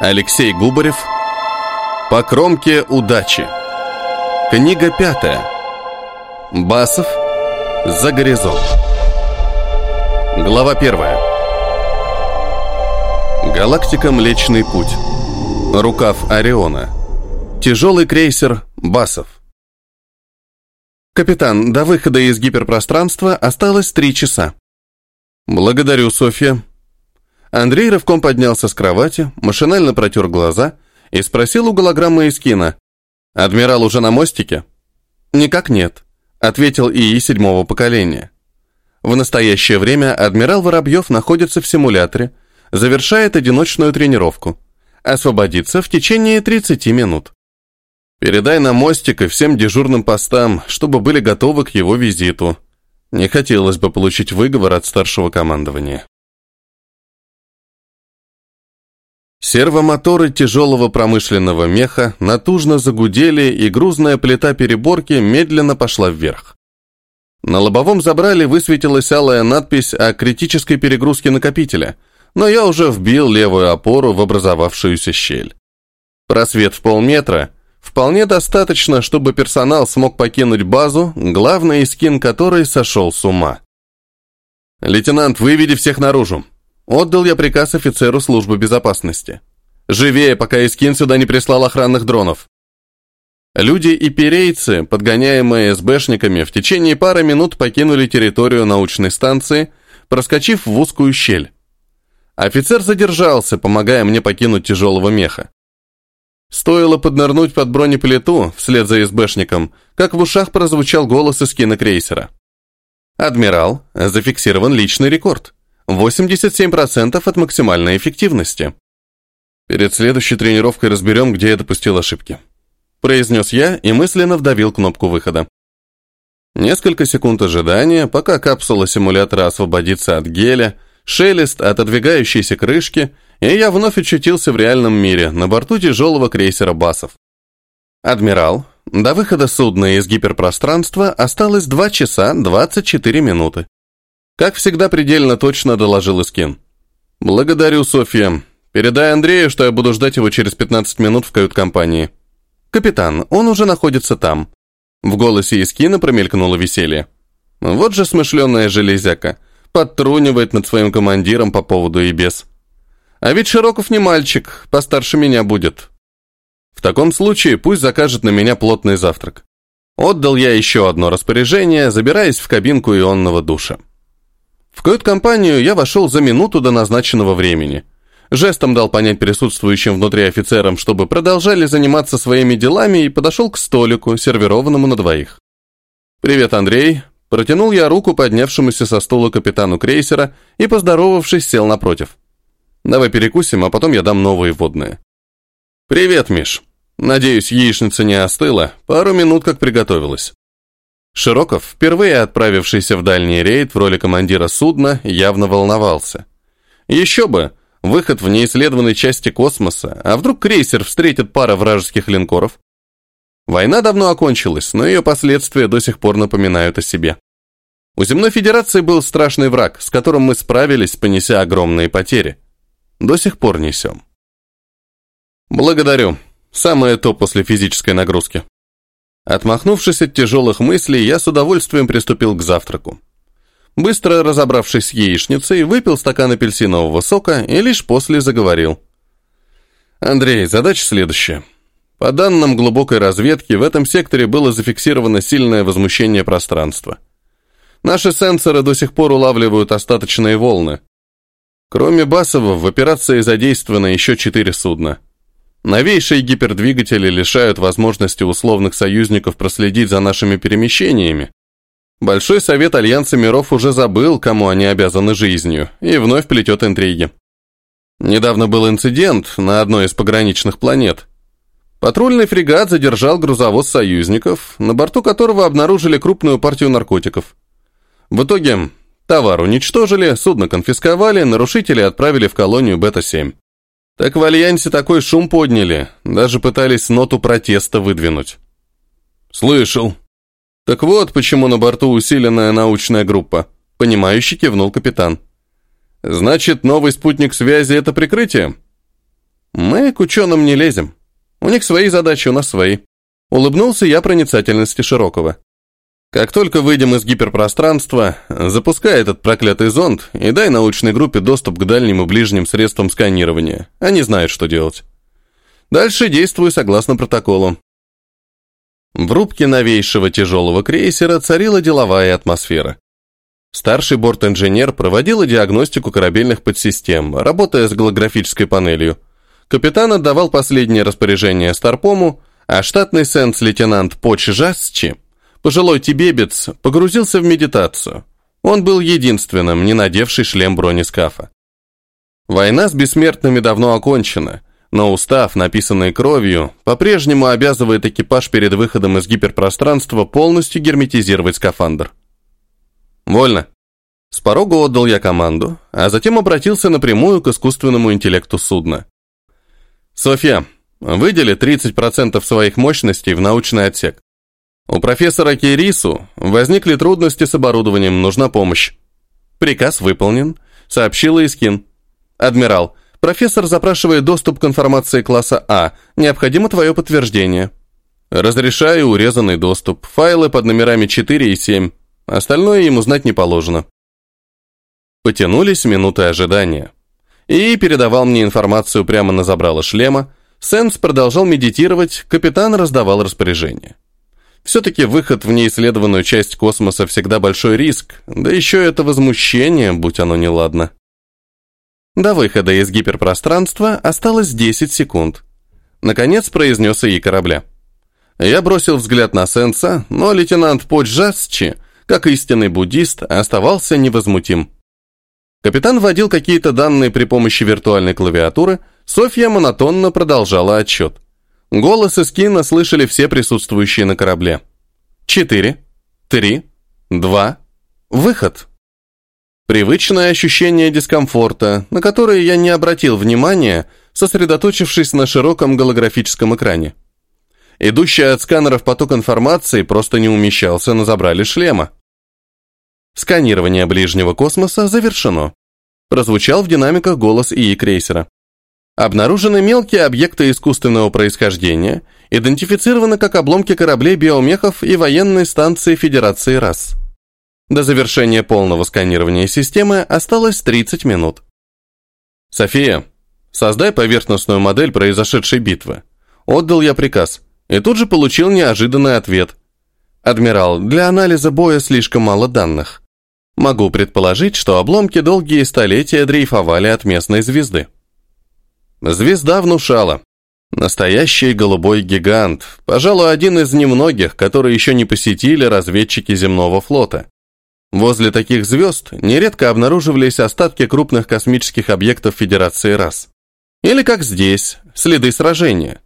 Алексей Губарев. По кромке удачи. Книга пятая. Басов. За горизонт. Глава первая. Галактика Млечный Путь. Рукав Ориона. Тяжелый крейсер Басов. «Капитан, до выхода из гиперпространства осталось три часа». «Благодарю, Софья». Андрей рывком поднялся с кровати, машинально протер глаза и спросил у голограммы Искина. «Адмирал уже на мостике?» «Никак нет», — ответил ИИ седьмого поколения. В настоящее время адмирал Воробьев находится в симуляторе, завершает одиночную тренировку. Освободится в течение 30 минут. Передай на мостик и всем дежурным постам, чтобы были готовы к его визиту. Не хотелось бы получить выговор от старшего командования. Сервомоторы тяжелого промышленного меха натужно загудели, и грузная плита переборки медленно пошла вверх. На лобовом забрале высветилась алая надпись о критической перегрузке накопителя, но я уже вбил левую опору в образовавшуюся щель. Просвет в полметра, Вполне достаточно, чтобы персонал смог покинуть базу, главный искин которой сошел с ума. «Лейтенант, выведи всех наружу!» Отдал я приказ офицеру службы безопасности. «Живее, пока Искин сюда не прислал охранных дронов!» Люди и перейцы, подгоняемые СБшниками, в течение пары минут покинули территорию научной станции, проскочив в узкую щель. Офицер задержался, помогая мне покинуть тяжелого меха. Стоило поднырнуть под бронеплиту вслед за СБшником, как в ушах прозвучал голос из кинокрейсера. «Адмирал, зафиксирован личный рекорд. 87% от максимальной эффективности. Перед следующей тренировкой разберем, где я допустил ошибки». Произнес я и мысленно вдавил кнопку выхода. Несколько секунд ожидания, пока капсула симулятора освободится от геля, шелест отодвигающейся крышки — и я вновь очутился в реальном мире, на борту тяжелого крейсера «Басов». «Адмирал, до выхода судна из гиперпространства осталось 2 часа 24 минуты. Как всегда, предельно точно доложил Искин. «Благодарю, Софья. Передай Андрею, что я буду ждать его через 15 минут в кают-компании». «Капитан, он уже находится там». В голосе Искина промелькнуло веселье. «Вот же смышленая железяка. Подтрунивает над своим командиром по поводу и без». А ведь Широков не мальчик, постарше меня будет. В таком случае пусть закажет на меня плотный завтрак. Отдал я еще одно распоряжение, забираясь в кабинку ионного душа. В кают-компанию я вошел за минуту до назначенного времени. Жестом дал понять присутствующим внутри офицерам, чтобы продолжали заниматься своими делами, и подошел к столику, сервированному на двоих. «Привет, Андрей!» Протянул я руку поднявшемуся со стула капитану крейсера и, поздоровавшись, сел напротив. Давай перекусим, а потом я дам новые водные. Привет, Миш. Надеюсь, яичница не остыла. Пару минут как приготовилась. Широков, впервые отправившийся в дальний рейд в роли командира судна, явно волновался. Еще бы, выход в неисследованной части космоса, а вдруг крейсер встретит пара вражеских линкоров? Война давно окончилась, но ее последствия до сих пор напоминают о себе. У Земной Федерации был страшный враг, с которым мы справились, понеся огромные потери. До сих пор несем. Благодарю. Самое то после физической нагрузки. Отмахнувшись от тяжелых мыслей, я с удовольствием приступил к завтраку. Быстро разобравшись с яичницей, выпил стакан апельсинового сока и лишь после заговорил. Андрей, задача следующая. По данным глубокой разведки, в этом секторе было зафиксировано сильное возмущение пространства. Наши сенсоры до сих пор улавливают остаточные волны, Кроме Басова, в операции задействовано еще четыре судна. Новейшие гипердвигатели лишают возможности условных союзников проследить за нашими перемещениями. Большой совет Альянса миров уже забыл, кому они обязаны жизнью, и вновь плетет интриги. Недавно был инцидент на одной из пограничных планет. Патрульный фрегат задержал грузовоз союзников, на борту которого обнаружили крупную партию наркотиков. В итоге Товар уничтожили, судно конфисковали, нарушители отправили в колонию Бета-7. Так в Альянсе такой шум подняли, даже пытались ноту протеста выдвинуть. Слышал. Так вот, почему на борту усиленная научная группа. Понимающий кивнул капитан. Значит, новый спутник связи — это прикрытие? Мы к ученым не лезем. У них свои задачи, у нас свои. Улыбнулся я проницательности Широкого. Как только выйдем из гиперпространства, запускай этот проклятый зонд и дай научной группе доступ к дальним и ближним средствам сканирования. Они знают, что делать. Дальше действуй согласно протоколу. В рубке новейшего тяжелого крейсера царила деловая атмосфера. Старший борт-инженер проводил диагностику корабельных подсистем, работая с голографической панелью. Капитан отдавал последнее распоряжение Старпому, а штатный сенс-лейтенант Поч Жасчи, пожилой тибебец, погрузился в медитацию. Он был единственным, не надевший шлем бронескафа. Война с бессмертными давно окончена, но устав, написанный кровью, по-прежнему обязывает экипаж перед выходом из гиперпространства полностью герметизировать скафандр. «Вольно». С порога отдал я команду, а затем обратился напрямую к искусственному интеллекту судна. «Софья, Выдели 30% своих мощностей в научный отсек. У профессора Кирису возникли трудности с оборудованием, нужна помощь. Приказ выполнен, сообщила Искин. Адмирал, профессор запрашивает доступ к информации класса А. Необходимо твое подтверждение. Разрешаю урезанный доступ. Файлы под номерами 4 и 7. Остальное ему знать не положено. Потянулись минуты ожидания. И передавал мне информацию прямо на забрало шлема, Сенс продолжал медитировать, капитан раздавал распоряжения. Все-таки выход в неисследованную часть космоса всегда большой риск, да еще это возмущение, будь оно неладно. До выхода из гиперпространства осталось 10 секунд. Наконец произнес ИИ корабля. Я бросил взгляд на Сенса, но лейтенант Поджасчи, как истинный буддист, оставался невозмутим. Капитан вводил какие-то данные при помощи виртуальной клавиатуры, Софья монотонно продолжала отчет. Голос из кино слышали все присутствующие на корабле. Четыре, три, два, выход. Привычное ощущение дискомфорта, на которое я не обратил внимания, сосредоточившись на широком голографическом экране. Идущий от сканеров поток информации просто не умещался на забрали шлема. Сканирование ближнего космоса завершено. Прозвучал в динамиках голос ИИ крейсера. Обнаружены мелкие объекты искусственного происхождения, идентифицированы как обломки кораблей биомехов и военной станции Федерации РАС. До завершения полного сканирования системы осталось 30 минут. «София, создай поверхностную модель произошедшей битвы». Отдал я приказ, и тут же получил неожиданный ответ. «Адмирал, для анализа боя слишком мало данных. Могу предположить, что обломки долгие столетия дрейфовали от местной звезды. Звезда внушала. Настоящий голубой гигант, пожалуй, один из немногих, которые еще не посетили разведчики земного флота. Возле таких звезд нередко обнаруживались остатки крупных космических объектов Федерации рас. Или как здесь, следы сражения.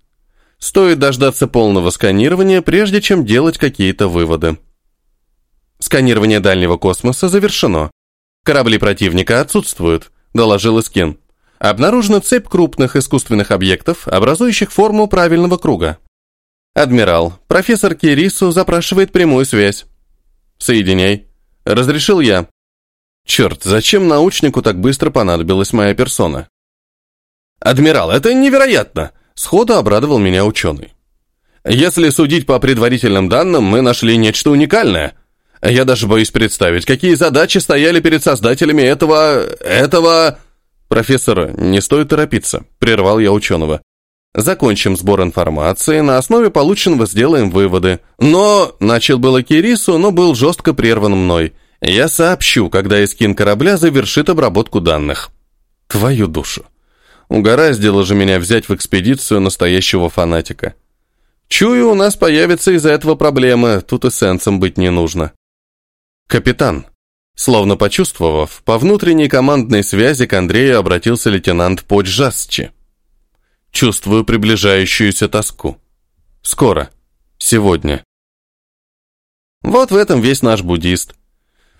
Стоит дождаться полного сканирования, прежде чем делать какие-то выводы. Сканирование дальнего космоса завершено. Корабли противника отсутствуют, доложил Искин. Обнаружена цепь крупных искусственных объектов, образующих форму правильного круга. Адмирал, профессор Кирису запрашивает прямую связь. Соединяй. Разрешил я. Черт, зачем научнику так быстро понадобилась моя персона? Адмирал, это невероятно! Сходу обрадовал меня ученый. Если судить по предварительным данным, мы нашли нечто уникальное. Я даже боюсь представить, какие задачи стояли перед создателями этого... этого... Профессор, не стоит торопиться, прервал я ученого. Закончим сбор информации, на основе полученного сделаем выводы. Но, начал было Кирису, но был жестко прерван мной. Я сообщу, когда эскин корабля завершит обработку данных. Твою душу. Угораздило же меня взять в экспедицию настоящего фанатика. Чую, у нас появится из-за этого проблемы, тут и сенсом быть не нужно. «Капитан!» Словно почувствовав, по внутренней командной связи к Андрею обратился лейтенант Поджасчи. «Чувствую приближающуюся тоску. Скоро. Сегодня». Вот в этом весь наш буддист.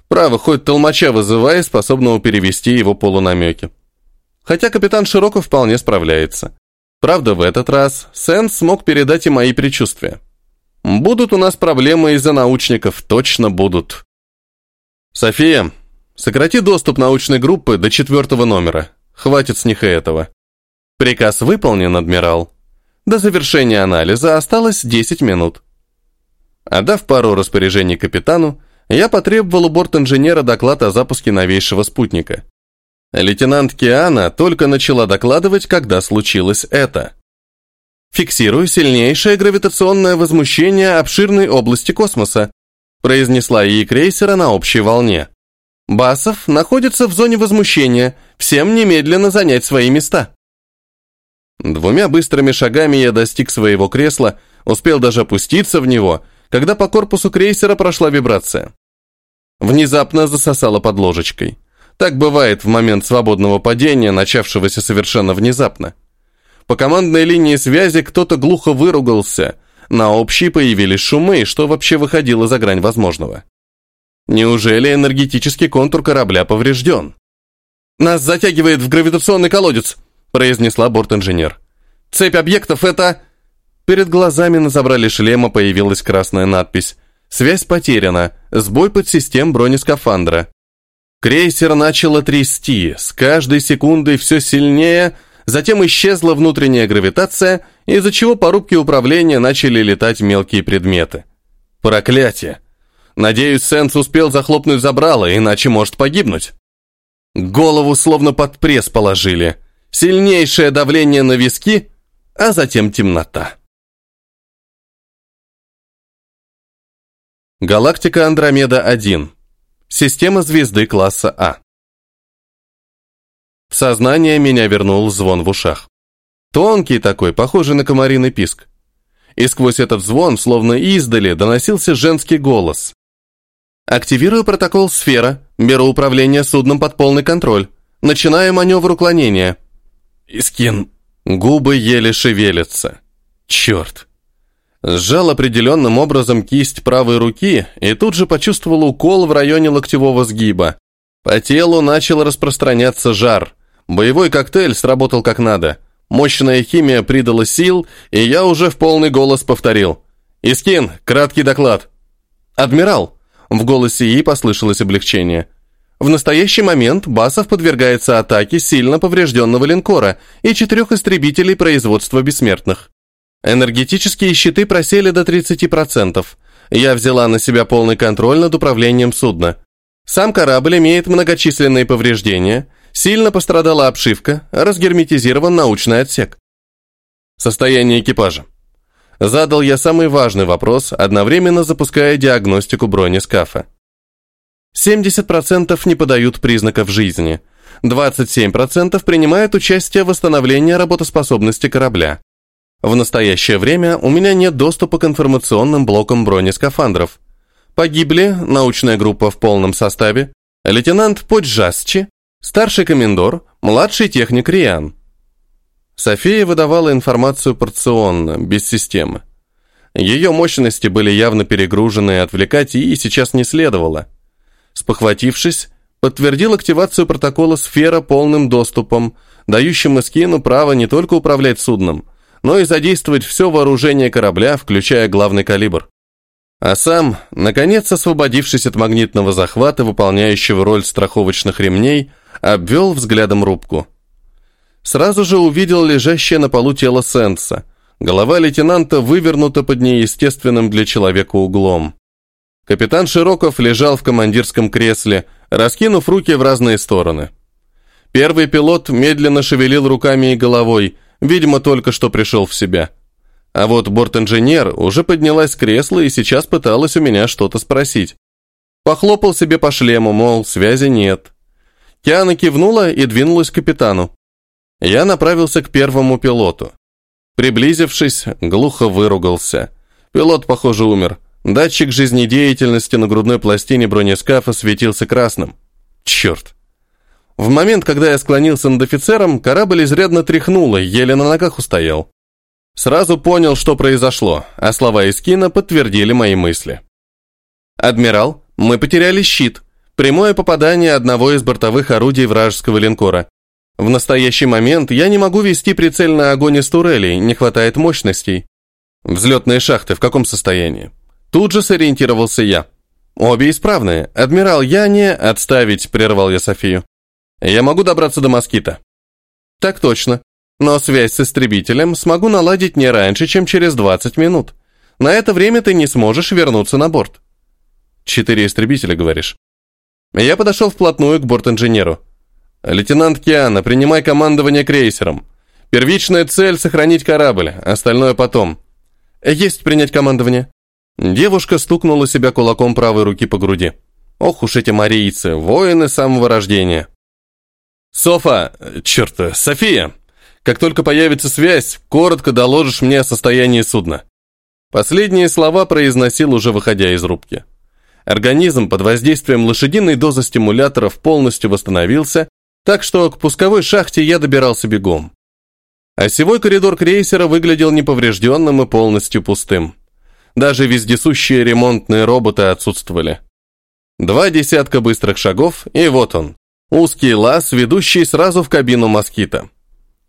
Право, хоть толмача вызывая, способного перевести его полунамеки. Хотя капитан Широков вполне справляется. Правда, в этот раз Сен смог передать и мои предчувствия. Будут у нас проблемы из-за научников, точно будут. «София, сократи доступ научной группы до четвертого номера. Хватит с них и этого». Приказ выполнен, адмирал. До завершения анализа осталось 10 минут. Отдав пару распоряжений капитану, я потребовал у борт-инженера доклад о запуске новейшего спутника. Лейтенант Киана только начала докладывать, когда случилось это. «Фиксирую сильнейшее гравитационное возмущение обширной области космоса», произнесла ей крейсера на общей волне. «Басов находится в зоне возмущения, всем немедленно занять свои места». Двумя быстрыми шагами я достиг своего кресла, успел даже опуститься в него, когда по корпусу крейсера прошла вибрация. Внезапно засосало под ложечкой. Так бывает в момент свободного падения, начавшегося совершенно внезапно. По командной линии связи кто-то глухо выругался, на общей появились шумы, что вообще выходило за грань возможного. Неужели энергетический контур корабля поврежден? «Нас затягивает в гравитационный колодец», произнесла борт-инженер. «Цепь объектов — это...» Перед глазами на забрали шлема появилась красная надпись «Связь потеряна. Сбой подсистем бронескафандра». Крейсер начало трясти, с каждой секундой все сильнее, затем исчезла внутренняя гравитация, из-за чего по рубке управления начали летать мелкие предметы. Проклятие! Надеюсь, Сенс успел захлопнуть забрало, иначе может погибнуть. Голову словно под пресс положили. Сильнейшее давление на виски, а затем темнота. Галактика Андромеда-1. Система звезды класса А. В сознание меня вернул звон в ушах. Тонкий такой, похожий на комариный писк. И сквозь этот звон, словно издали, доносился женский голос. «Активирую протокол «Сфера», беру управление судном под полный контроль. Начинаю маневр уклонения». «Искин». Губы еле шевелятся. «Черт». Сжал определенным образом кисть правой руки и тут же почувствовал укол в районе локтевого сгиба. По телу начал распространяться жар. Боевой коктейль сработал как надо. Мощная химия придала сил, и я уже в полный голос повторил. «Искин, краткий доклад». «Адмирал!» В голосе ей послышалось облегчение. В настоящий момент Басов подвергается атаке сильно поврежденного линкора и четырех истребителей производства бессмертных. Энергетические щиты просели до 30%. Я взяла на себя полный контроль над управлением судна. Сам корабль имеет многочисленные повреждения, сильно пострадала обшивка, разгерметизирован научный отсек. Состояние экипажа. Задал я самый важный вопрос, одновременно запуская диагностику бронескафа. 70% не подают признаков жизни, 27% принимают участие в восстановлении работоспособности корабля. В настоящее время у меня нет доступа к информационным блокам бронескафандров. Погибли научная группа в полном составе, лейтенант Поджасчи, старший комендор, младший техник Риан. София выдавала информацию порционно, без системы. Ее мощности были явно перегружены, и отвлекать ей сейчас не следовало. Спохватившись, подтвердил активацию протокола «Сфера» полным доступом, дающим Эскину право не только управлять судном, но и задействовать все вооружение корабля, включая главный калибр. А сам, наконец освободившись от магнитного захвата, выполняющего роль страховочных ремней, обвел взглядом рубку. Сразу же увидел лежащее на полу тело Сенса. Голова лейтенанта вывернута под неестественным для человека углом. Капитан Широков лежал в командирском кресле, раскинув руки в разные стороны. Первый пилот медленно шевелил руками и головой, Видимо, только что пришел в себя. А вот борт-инженер уже поднялась с кресла и сейчас пыталась у меня что-то спросить. Похлопал себе по шлему, мол, связи нет. Киана кивнула и двинулась к капитану. Я направился к первому пилоту. Приблизившись, глухо выругался. Пилот, похоже, умер. Датчик жизнедеятельности на грудной пластине бронескафа светился красным. Черт! В момент, когда я склонился над офицером, корабль изрядно тряхнуло, еле на ногах устоял. Сразу понял, что произошло, а слова Искина подтвердили мои мысли. «Адмирал, мы потеряли щит. Прямое попадание одного из бортовых орудий вражеского линкора. В настоящий момент я не могу вести прицельный огонь из турелей, не хватает мощностей. Взлетные шахты в каком состоянии?» Тут же сориентировался я. «Обе исправные. Адмирал, я не...» «Отставить», — прервал я Софию. Я могу добраться до москита. Так точно. Но связь с истребителем смогу наладить не раньше, чем через 20 минут. На это время ты не сможешь вернуться на борт. Четыре истребителя, говоришь? Я подошел вплотную к борт-инженеру. «Лейтенант Киана, принимай командование крейсером. Первичная цель — сохранить корабль, остальное потом». «Есть принять командование». Девушка стукнула себя кулаком правой руки по груди. «Ох уж эти марийцы, воины самого рождения». «Софа, черт, София, как только появится связь, коротко доложишь мне о состоянии судна». Последние слова произносил уже выходя из рубки. Организм под воздействием лошадиной дозы стимуляторов полностью восстановился, так что к пусковой шахте я добирался бегом. Осевой коридор крейсера выглядел неповрежденным и полностью пустым. Даже вездесущие ремонтные роботы отсутствовали. Два десятка быстрых шагов, и вот он. Узкий лаз, ведущий сразу в кабину москита.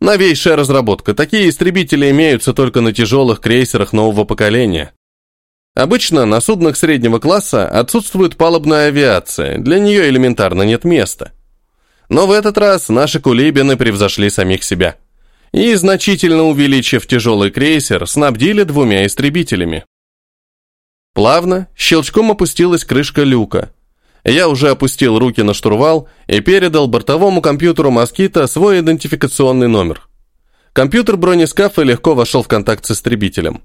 Новейшая разработка. Такие истребители имеются только на тяжелых крейсерах нового поколения. Обычно на суднах среднего класса отсутствует палубная авиация, для нее элементарно нет места. Но в этот раз наши кулибины превзошли самих себя. И, значительно увеличив тяжелый крейсер, снабдили двумя истребителями. Плавно, щелчком опустилась крышка люка. Я уже опустил руки на штурвал и передал бортовому компьютеру «Москита» свой идентификационный номер. Компьютер бронескафа легко вошел в контакт с истребителем.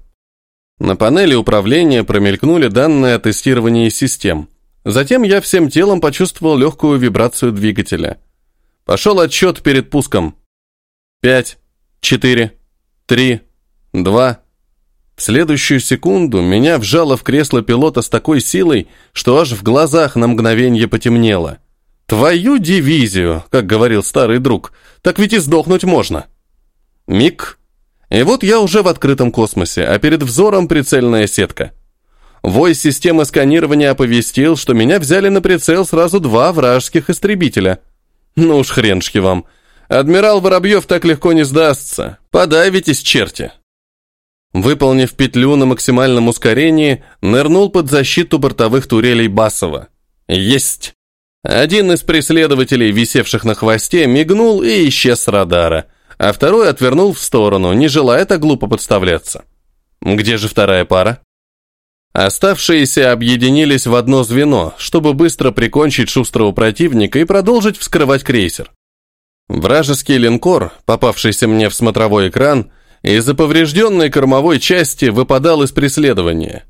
На панели управления промелькнули данные о тестировании систем. Затем я всем телом почувствовал легкую вибрацию двигателя. Пошел отсчет перед пуском. Пять, четыре, три, два. В следующую секунду меня вжало в кресло пилота с такой силой, что аж в глазах на мгновение потемнело. «Твою дивизию», как говорил старый друг, так ведь и сдохнуть можно. Миг, и вот я уже в открытом космосе, а перед взором прицельная сетка. Вой системы сканирования оповестил, что меня взяли на прицел сразу два вражеских истребителя. Ну уж хреншки вам. Адмирал Воробьев так легко не сдастся. Подавитесь, черти. Выполнив петлю на максимальном ускорении, нырнул под защиту бортовых турелей Басова. Есть! Один из преследователей, висевших на хвосте, мигнул и исчез с радара – а второй отвернул в сторону, не желая так глупо подставляться. Где же вторая пара? Оставшиеся объединились в одно звено, чтобы быстро прикончить шустрого противника и продолжить вскрывать крейсер. Вражеский линкор, попавшийся мне в смотровой экран, из-за поврежденной кормовой части выпадал из преследования.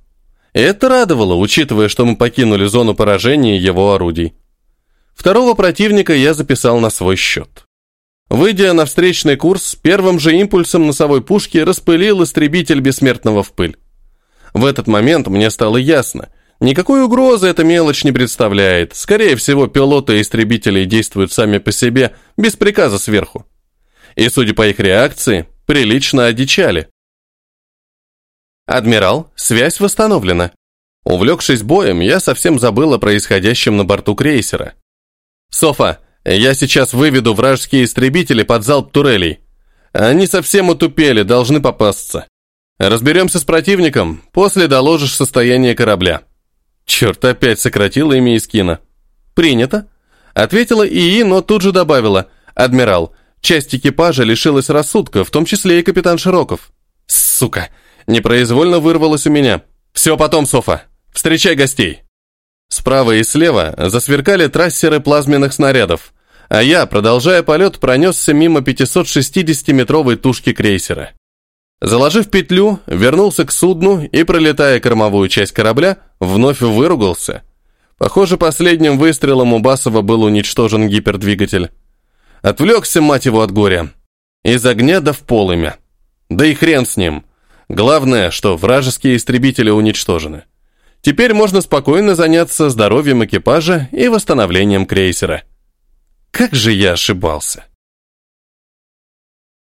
Это радовало, учитывая, что мы покинули зону поражения его орудий. Второго противника я записал на свой счет. Выйдя на встречный курс, первым же импульсом носовой пушки распылил истребитель бессмертного в пыль. В этот момент мне стало ясно, никакой угрозы эта мелочь не представляет. Скорее всего, пилоты и истребители действуют сами по себе, без приказа сверху. И, судя по их реакции, прилично одичали. «Адмирал, связь восстановлена». Увлекшись боем, я совсем забыл о происходящем на борту крейсера. «Софа, я сейчас выведу вражеские истребители под залп турелей. Они совсем утупели, должны попасться. Разберемся с противником, после доложишь состояние корабля. Черт, опять сократила имя Искина. Принято. Ответила ИИ, но тут же добавила. Адмирал, часть экипажа лишилась рассудка, в том числе и капитан Широков. Сука, непроизвольно вырвалось у меня. Все потом, Софа. Встречай гостей. Справа и слева засверкали трассеры плазменных снарядов а я, продолжая полет, пронесся мимо 560-метровой тушки крейсера. Заложив петлю, вернулся к судну и, пролетая кормовую часть корабля, вновь выругался. Похоже, последним выстрелом у Басова был уничтожен гипердвигатель. Отвлекся, мать его, от горя. Из огня да в полымя. Да и хрен с ним. Главное, что вражеские истребители уничтожены. Теперь можно спокойно заняться здоровьем экипажа и восстановлением крейсера. Как же я ошибался.